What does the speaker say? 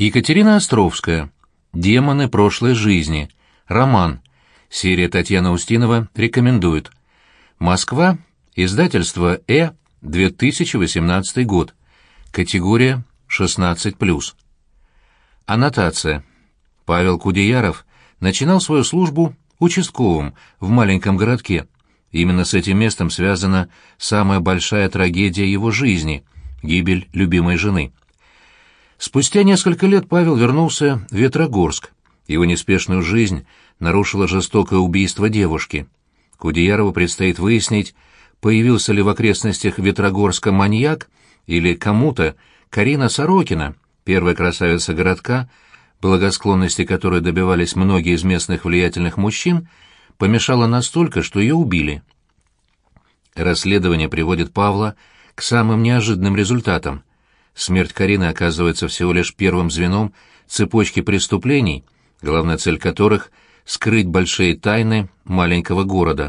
Екатерина Островская. «Демоны прошлой жизни». Роман. Серия Татьяна Устинова рекомендует. Москва. Издательство «Э». 2018 год. Категория 16+. Аннотация. Павел Кудеяров начинал свою службу участковым в маленьком городке. Именно с этим местом связана самая большая трагедия его жизни — гибель любимой жены. Спустя несколько лет Павел вернулся в Ветрогорск. Его неспешную жизнь нарушило жестокое убийство девушки. Кудеярову предстоит выяснить, появился ли в окрестностях Ветрогорска маньяк или кому-то Карина Сорокина, первая красавица городка, благосклонности которой добивались многие из местных влиятельных мужчин, помешала настолько, что ее убили. Расследование приводит Павла к самым неожиданным результатам смерть Карины оказывается всего лишь первым звеном цепочки преступлений, главная цель которых — скрыть большие тайны маленького города.